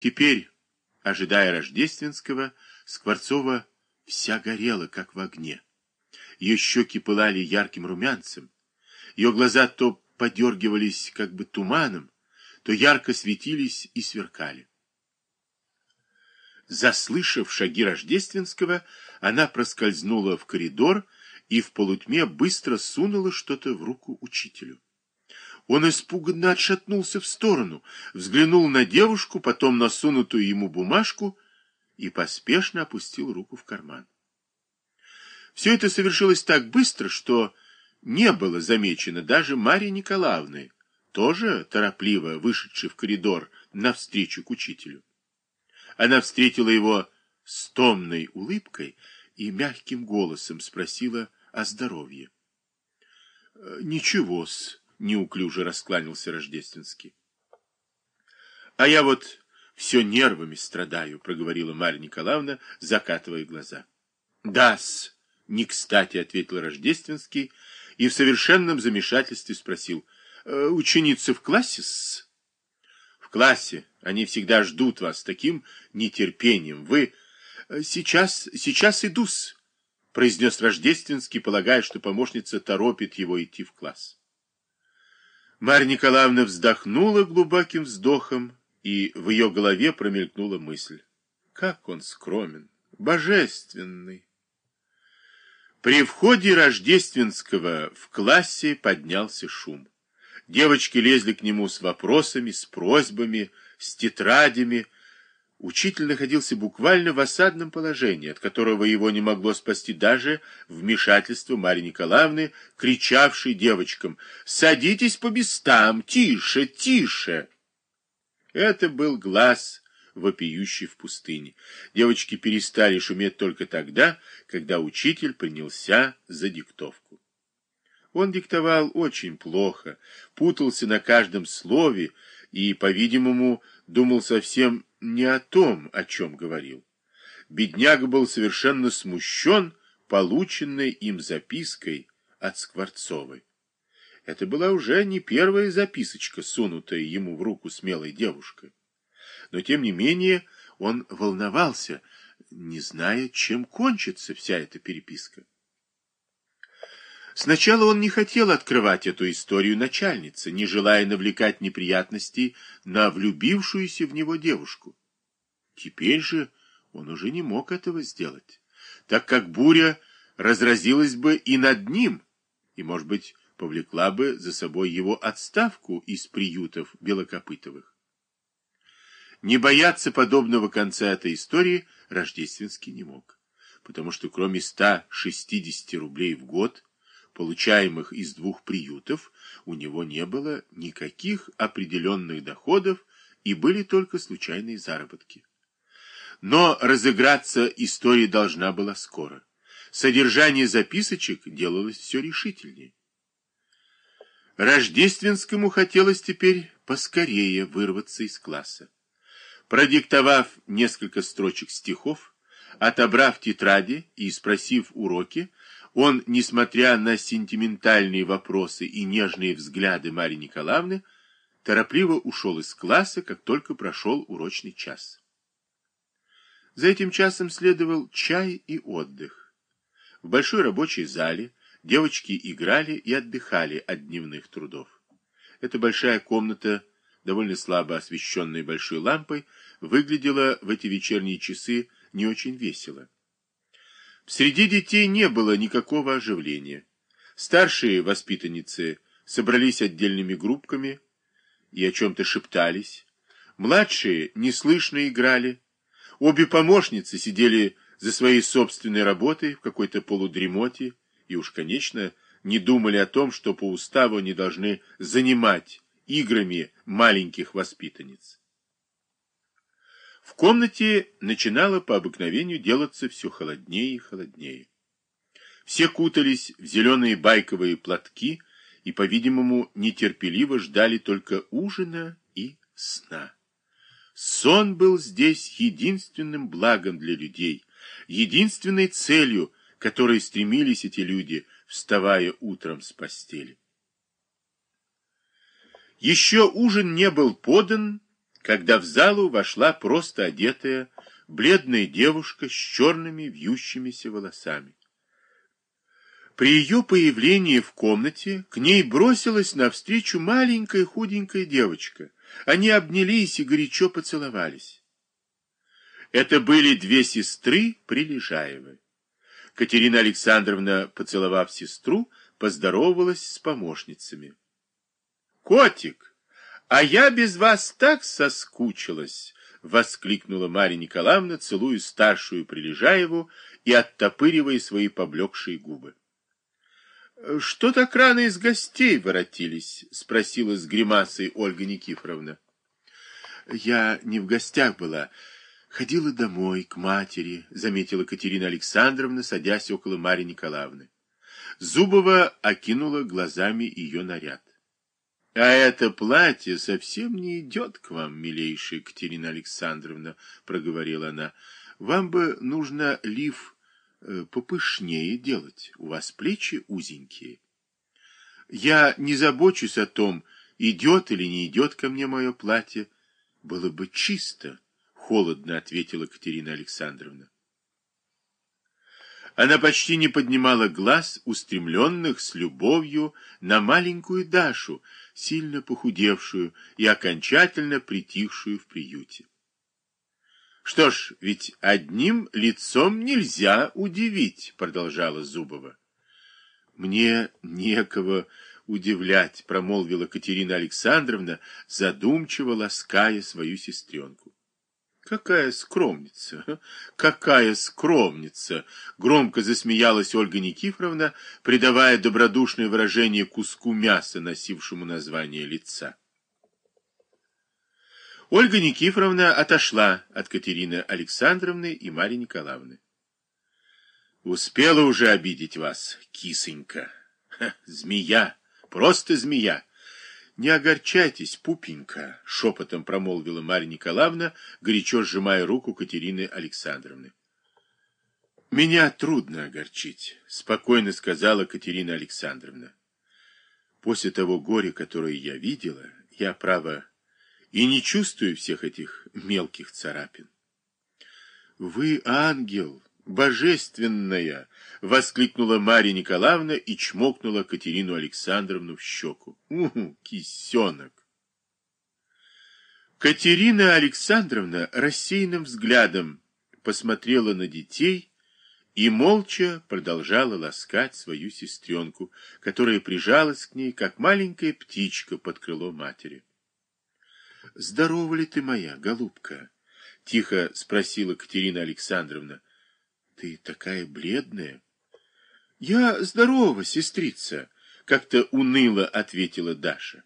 Теперь, ожидая рождественского, Скворцова вся горела, как в огне. Ее щеки пылали ярким румянцем, ее глаза то подергивались как бы туманом, то ярко светились и сверкали. Заслышав шаги Рождественского, она проскользнула в коридор и в полутьме быстро сунула что-то в руку учителю. Он испуганно отшатнулся в сторону, взглянул на девушку, потом на сунутую ему бумажку и поспешно опустил руку в карман. Все это совершилось так быстро, что не было замечено даже Марьи Николаевны, тоже торопливо вышедшей в коридор навстречу к учителю. Она встретила его с томной улыбкой и мягким голосом спросила о здоровье. «Э, «Ничего-с», — неуклюже раскланялся Рождественский. «А я вот все нервами страдаю», — проговорила Марья Николаевна, закатывая глаза. «Да-с», — не кстати ответил Рождественский и в совершенном замешательстве спросил, «Э, «Ученица в классе-с?» «В классе. Они всегда ждут вас таким нетерпением. Вы...» «Э, «Сейчас, сейчас иду-с», — произнес Рождественский, полагая, что помощница торопит его идти в класс. Марья Николаевна вздохнула глубоким вздохом, и в ее голове промелькнула мысль. Как он скромен, божественный. При входе Рождественского в классе поднялся шум. Девочки лезли к нему с вопросами, с просьбами, с тетрадями, Учитель находился буквально в осадном положении, от которого его не могло спасти даже вмешательство Марьи Николаевны, кричавшей девочкам «Садитесь по местам! Тише! Тише!» Это был глаз, вопиющий в пустыне. Девочки перестали шуметь только тогда, когда учитель принялся за диктовку. Он диктовал очень плохо, путался на каждом слове и, по-видимому, думал совсем не о том, о чем говорил. Бедняга был совершенно смущен полученной им запиской от Скворцовой. Это была уже не первая записочка, сунутая ему в руку смелой девушкой. Но, тем не менее, он волновался, не зная, чем кончится вся эта переписка. Сначала он не хотел открывать эту историю начальнице, не желая навлекать неприятностей на влюбившуюся в него девушку. Теперь же он уже не мог этого сделать, так как буря разразилась бы и над ним, и, может быть, повлекла бы за собой его отставку из приютов Белокопытовых. Не бояться подобного конца этой истории Рождественский не мог, потому что кроме 160 рублей в год получаемых из двух приютов, у него не было никаких определенных доходов и были только случайные заработки. Но разыграться история должна была скоро. Содержание записочек делалось все решительнее. Рождественскому хотелось теперь поскорее вырваться из класса. Продиктовав несколько строчек стихов, отобрав тетради и спросив уроки, он, несмотря на сентиментальные вопросы и нежные взгляды Марьи Николаевны, торопливо ушел из класса, как только прошел урочный час. За этим часом следовал чай и отдых. В большой рабочей зале девочки играли и отдыхали от дневных трудов. Эта большая комната, довольно слабо освещенная большой лампой, выглядела в эти вечерние часы не очень весело. Среди детей не было никакого оживления. Старшие воспитанницы собрались отдельными группками и о чем-то шептались. Младшие неслышно играли. Обе помощницы сидели за своей собственной работой в какой-то полудремоте и уж, конечно, не думали о том, что по уставу они должны занимать играми маленьких воспитанниц. В комнате начинало по обыкновению делаться все холоднее и холоднее. Все кутались в зеленые байковые платки и, по-видимому, нетерпеливо ждали только ужина и сна. Сон был здесь единственным благом для людей, единственной целью, которой стремились эти люди, вставая утром с постели. Еще ужин не был подан, когда в залу вошла просто одетая, бледная девушка с черными вьющимися волосами. При ее появлении в комнате к ней бросилась навстречу маленькая худенькая девочка. Они обнялись и горячо поцеловались. Это были две сестры Прилежаевы. Катерина Александровна, поцеловав сестру, поздоровалась с помощницами. «Котик, а я без вас так соскучилась!» — воскликнула Марья Николаевна, целуя старшую Прилежаеву и оттопыривая свои поблекшие губы. — Что так рано из гостей воротились? — спросила с гримасой Ольга Никифоровна. — Я не в гостях была, ходила домой, к матери, — заметила Катерина Александровна, садясь около Марьи Николаевны. Зубова окинула глазами ее наряд. А это платье совсем не идет к вам, милейшая Катерина Александровна, проговорила она. Вам бы нужно лиф э, попышнее делать. У вас плечи узенькие. Я не забочусь о том, идет или не идет ко мне мое платье. Было бы чисто, холодно ответила Катерина Александровна. Она почти не поднимала глаз, устремленных с любовью на маленькую Дашу, сильно похудевшую и окончательно притихшую в приюте. «Что ж, ведь одним лицом нельзя удивить», — продолжала Зубова. «Мне некого удивлять», — промолвила Катерина Александровна, задумчиво лаская свою сестренку. Какая скромница! Какая скромница! Громко засмеялась Ольга Никифоровна, придавая добродушное выражение куску мяса, носившему название лица. Ольга Никифоровна отошла от Катерины Александровны и Марьи Николаевны. Успела уже обидеть вас, кисонька. Ха, змея, просто змея. «Не огорчайтесь, пупенька», — шепотом промолвила Марья Николаевна, горячо сжимая руку Катерины Александровны. «Меня трудно огорчить», — спокойно сказала Катерина Александровна. «После того горя, которое я видела, я, право, и не чувствую всех этих мелких царапин». «Вы ангел, божественная!» — воскликнула Марья Николаевна и чмокнула Катерину Александровну в щеку. «Уху, кисенок!» Катерина Александровна рассеянным взглядом посмотрела на детей и молча продолжала ласкать свою сестренку, которая прижалась к ней, как маленькая птичка под крыло матери. «Здорова ли ты моя, голубка?» — тихо спросила Катерина Александровна. Ты такая бледная. Я здорова, сестрица, как-то уныло ответила Даша.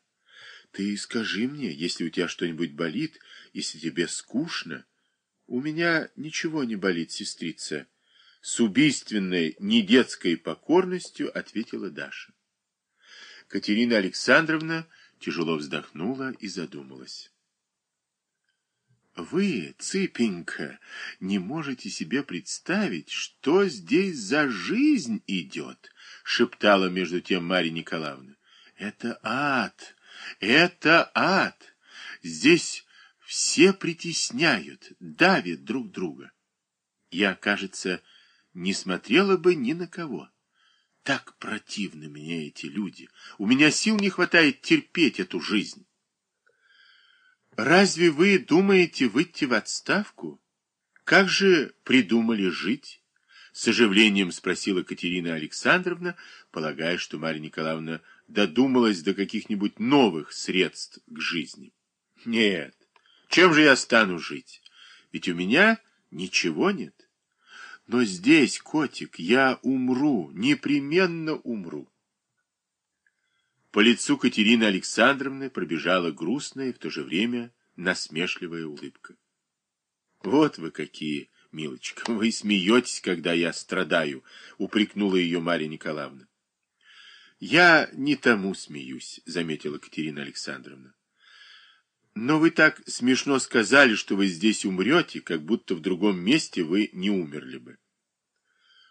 Ты скажи мне, если у тебя что-нибудь болит, если тебе скучно. У меня ничего не болит, сестрица. С убийственной, недетской покорностью ответила Даша. Катерина Александровна тяжело вздохнула и задумалась. Вы, Цыпенька, не можете себе представить, что здесь за жизнь идет, шептала между тем Марья Николаевна. Это ад, это ад. Здесь все притесняют, давят друг друга. Я, кажется, не смотрела бы ни на кого. Так противны мне эти люди. У меня сил не хватает терпеть эту жизнь. Разве вы думаете выйти в отставку? Как же придумали жить? С оживлением спросила Катерина Александровна, полагая, что Марья Николаевна додумалась до каких-нибудь новых средств к жизни. Нет, чем же я стану жить? Ведь у меня ничего нет. Но здесь, котик, я умру, непременно умру. По лицу Катерины Александровны пробежала грустная и в то же время насмешливая улыбка. «Вот вы какие, милочка, вы смеетесь, когда я страдаю», — упрекнула ее Марья Николаевна. «Я не тому смеюсь», — заметила Катерина Александровна. «Но вы так смешно сказали, что вы здесь умрете, как будто в другом месте вы не умерли бы.